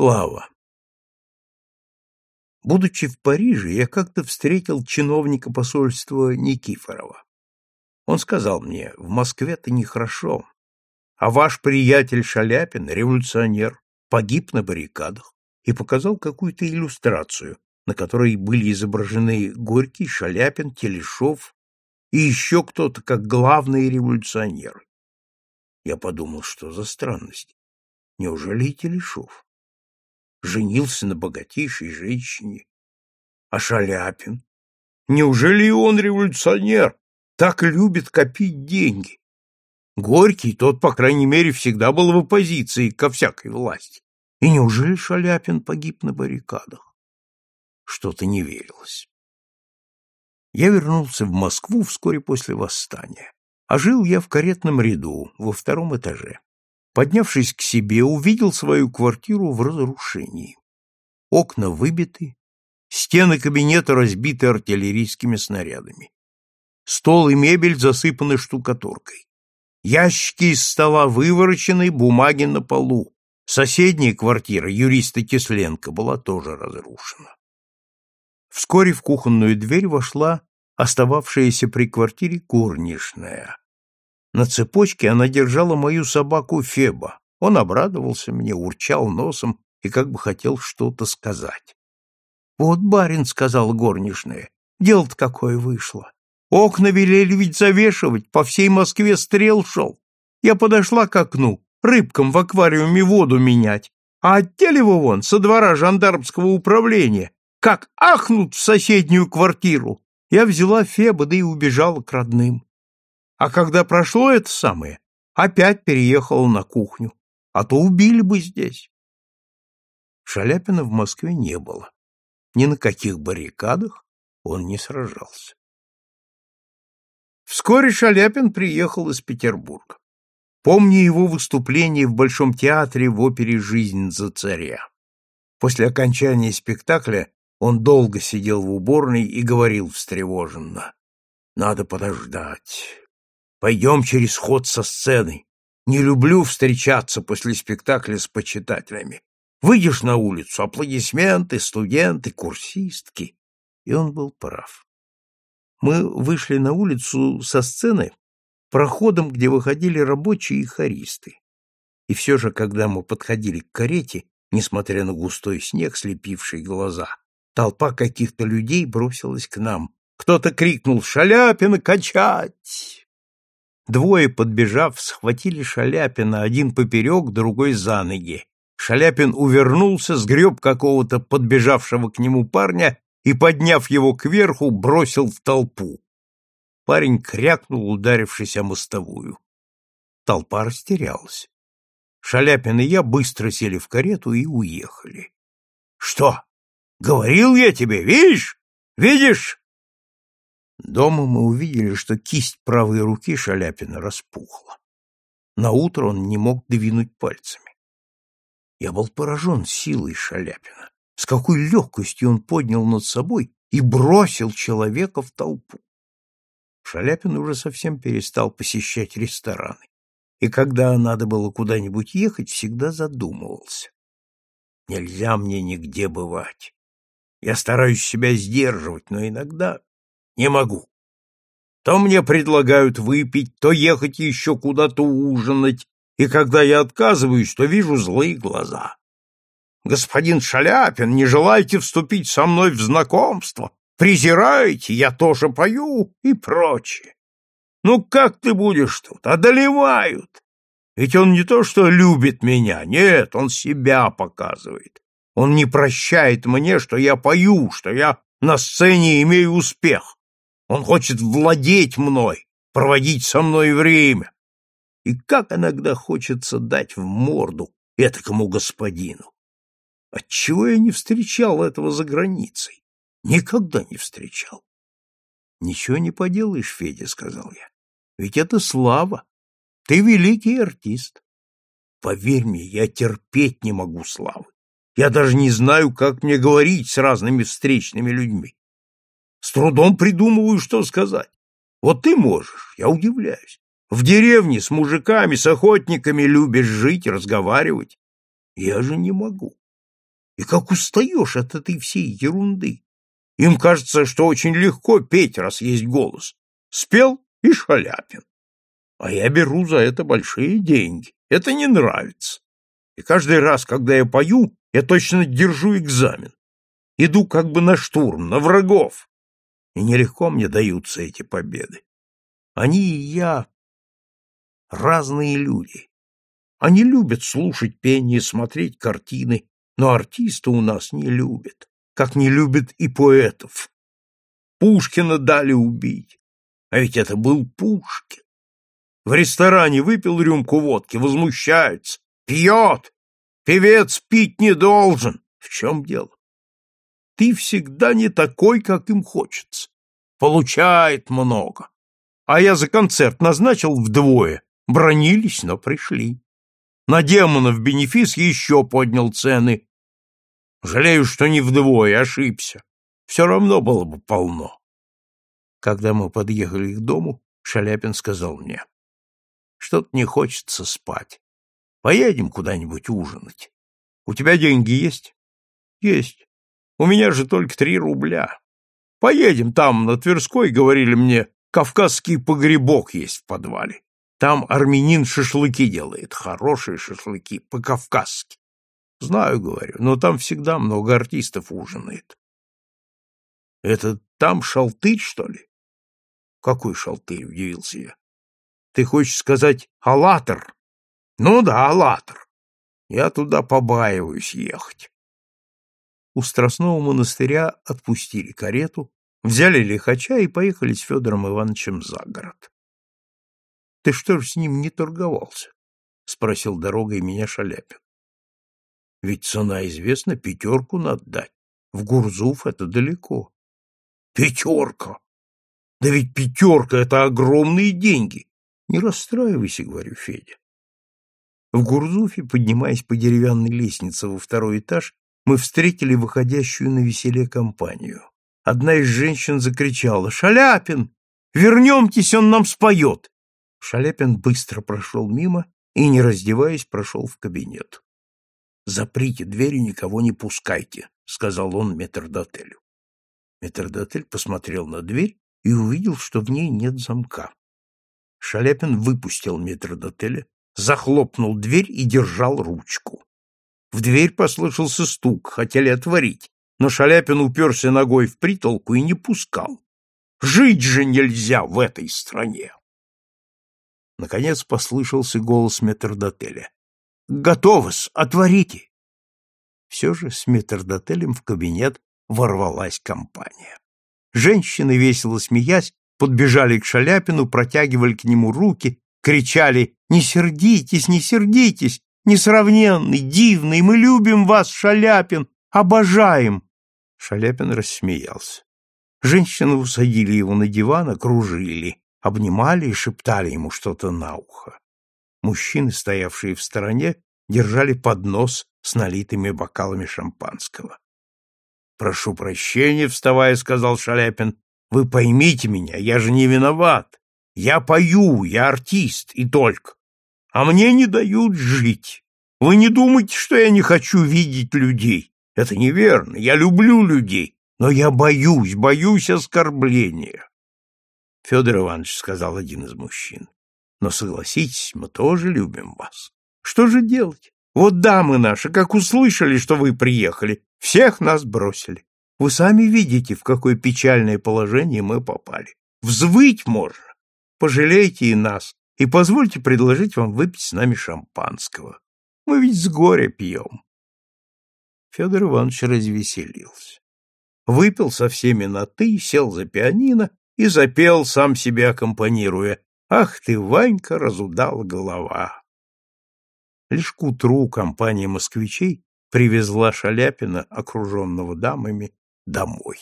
Слава. Будучи в Париже, я как-то встретил чиновника посольства Никифорова. Он сказал мне, в Москве-то нехорошо, а ваш приятель Шаляпин, революционер, погиб на баррикадах и показал какую-то иллюстрацию, на которой были изображены Горький, Шаляпин, Телешов и еще кто-то как главные революционеры. Я подумал, что за странность. Неужели и Телешов? Женился на богатейшей женщине. А Шаляпин? Неужели и он революционер? Так любит копить деньги. Горький, тот, по крайней мере, всегда был в оппозиции ко всякой власти. И неужели Шаляпин погиб на баррикадах? Что-то не верилось. Я вернулся в Москву вскоре после восстания, а жил я в каретном ряду во втором этаже. Поднявшись к себе, увидел свою квартиру в разрушении. Окна выбиты, стены кабинета разбиты артиллерийскими снарядами. Стол и мебель засыпаны штукатуркой. Ящики из стола выворочены, бумаги на полу. Соседняя квартира юриста Кисленко была тоже разрушена. Вскоре в кухонную дверь вошла остававшаяся при квартире горничная. На цепочке она держала мою собаку Феба. Он обрадовался мне, урчал носом и как бы хотел что-то сказать. — Вот, барин, — сказал горничная, — дело-то какое вышло. Окна велели ведь завешивать, по всей Москве стрел шел. Я подошла к окну, рыбкам в аквариуме воду менять, а от Телева вон, со двора жандармского управления, как ахнут в соседнюю квартиру. Я взяла Феба, да и убежала к родным. А когда прошло это самое, опять переехал на кухню, а то убили бы здесь. Шаляпина в Москве не было. Ни на каких баррикадах он не сражался. Вскоре Шаляпин приехал из Петербурга. Помню его выступление в Большом театре в опере «Жизнь за царя». После окончания спектакля он долго сидел в уборной и говорил встревоженно. «Надо подождать. Пойдем через ход со сцены. Не люблю встречаться после спектакля с почитателями. Выйдешь на улицу, аплодисменты, студенты, курсистки. И он был прав. Мы вышли на улицу со сцены проходом, где выходили рабочие и хористы. И все же, когда мы подходили к карете, несмотря на густой снег, слепивший глаза, толпа каких-то людей бросилась к нам. Кто-то крикнул «Шаляпина качать!» Двое, подбежав, схватили Шаляпина, один поперек, другой за ноги. Шаляпин увернулся, сгреб какого-то подбежавшего к нему парня и, подняв его кверху, бросил в толпу. Парень крякнул, ударившись о мостовую. Толпа растерялась. Шаляпин и я быстро сели в карету и уехали. — Что? Говорил я тебе, видишь? Видишь? Дома мы увидели, что кисть правой руки Шаляпина распухла. На утро он не мог двинуть пальцами. Я был поражен силой Шаляпина, с какой легкостью он поднял над собой и бросил человека в толпу. Шаляпин уже совсем перестал посещать рестораны, и когда надо было куда-нибудь ехать, всегда задумывался. Нельзя мне нигде бывать. Я стараюсь себя сдерживать, но иногда не могу. То мне предлагают выпить, то ехать еще куда-то ужинать, и когда я отказываюсь, то вижу злые глаза. Господин Шаляпин, не желаете вступить со мной в знакомство? Презираете, я тоже пою и прочее. Ну как ты будешь тут? Одолевают. Ведь он не то что любит меня, нет, он себя показывает. Он не прощает мне, что я пою, что я на сцене имею успех. Он хочет владеть мной, проводить со мной время. И как иногда хочется дать в морду этакому господину. Отчего я не встречал этого за границей? Никогда не встречал. Ничего не поделаешь, Федя, сказал я. Ведь это слава. Ты великий артист. Поверь мне, я терпеть не могу славы. Я даже не знаю, как мне говорить с разными встречными людьми. С трудом придумываю, что сказать. Вот ты можешь, я удивляюсь. В деревне с мужиками, с охотниками любишь жить, разговаривать. Я же не могу. И как устаешь от этой всей ерунды. Им кажется, что очень легко петь, раз есть голос. Спел и шаляпин. А я беру за это большие деньги. Это не нравится. И каждый раз, когда я пою, я точно держу экзамен. Иду как бы на штурм, на врагов. И нелегко мне даются эти победы. Они и я — разные люди. Они любят слушать пение, смотреть картины, но артисты у нас не любят, как не любят и поэтов. Пушкина дали убить, а ведь это был Пушкин. В ресторане выпил рюмку водки, возмущается. Пьет! Певец пить не должен. В чем дело? Ты всегда не такой, как им хочется. Получает много. А я за концерт назначил вдвое. Бронились, но пришли. На демонов бенефис еще поднял цены. Жалею, что не вдвое, ошибся. Все равно было бы полно. Когда мы подъехали к дому, Шаляпин сказал мне. Что-то не хочется спать. Поедем куда-нибудь ужинать. У тебя деньги есть? Есть. У меня же только три рубля. Поедем там, на Тверской, говорили мне, кавказский погребок есть в подвале. Там армянин шашлыки делает, хорошие шашлыки, по-кавказски. Знаю, говорю, но там всегда много артистов ужинает. Это там шалтырь, что ли? Какой шалтырь, удивился я. Ты хочешь сказать «аллатор»? Ну да, «аллатор». Я туда побаиваюсь ехать. У Страстного монастыря отпустили карету, взяли лихача и поехали с Федором Ивановичем за город. — Ты что ж с ним не торговался? — спросил дорогой меня Шаляпин. — Ведь цена известна, пятерку надо дать. В Гурзуф это далеко. — Пятерка! Да ведь пятерка — это огромные деньги. Не расстраивайся, говорю Федя. В Гурзуфе, поднимаясь по деревянной лестнице во второй этаж, мы встретили выходящую на веселе компанию. Одна из женщин закричала «Шаляпин! Вернемтесь, он нам споет!» Шаляпин быстро прошел мимо и, не раздеваясь, прошел в кабинет. «Заприте двери, никого не пускайте», — сказал он метрдотелю. Метрдотель посмотрел на дверь и увидел, что в ней нет замка. Шаляпин выпустил метрдотеля, захлопнул дверь и держал ручку. В дверь послышался стук, хотели отворить, но Шаляпин уперся ногой в притолку и не пускал. Жить же нельзя в этой стране! Наконец послышался голос метрдотеля. «Готово-с! Отворите!» Все же с метрдотелем в кабинет ворвалась компания. Женщины, весело смеясь, подбежали к Шаляпину, протягивали к нему руки, кричали «Не сердитесь, не сердитесь! Несравненный, дивный, мы любим вас, Шаляпин, обожаем!» Шаляпин рассмеялся. Женщины усадили его на диван, окружили, обнимали и шептали ему что-то на ухо. Мужчины, стоявшие в стороне, держали поднос с налитыми бокалами шампанского. «Прошу прощения», — вставая, сказал Шаляпин, вы поймите меня, я же не виноват. Я пою, я артист, и только. А мне не дают жить. Вы не думайте, что я не хочу видеть людей. Это неверно. Я люблю людей, но я боюсь, боюсь оскорбления. Федор Иванович сказал один из мужчин. Но согласитесь, мы тоже любим вас. Что же делать? Вот дамы наши, как услышали, что вы приехали, всех нас бросили. Вы сами видите, в какое печальное положение мы попали. Взвыть можно. Пожалейте и нас, и позвольте предложить вам выпить с нами шампанского. Мы ведь с горя пьем. Федор Иванович развеселился. Выпил со всеми на «ты», сел за пианино и запел, сам себе аккомпанируя. «Ах ты, Ванька, разудал голова!» Лишь к утру компания москвичей привезла Шаляпина, окруженного дамами, домой.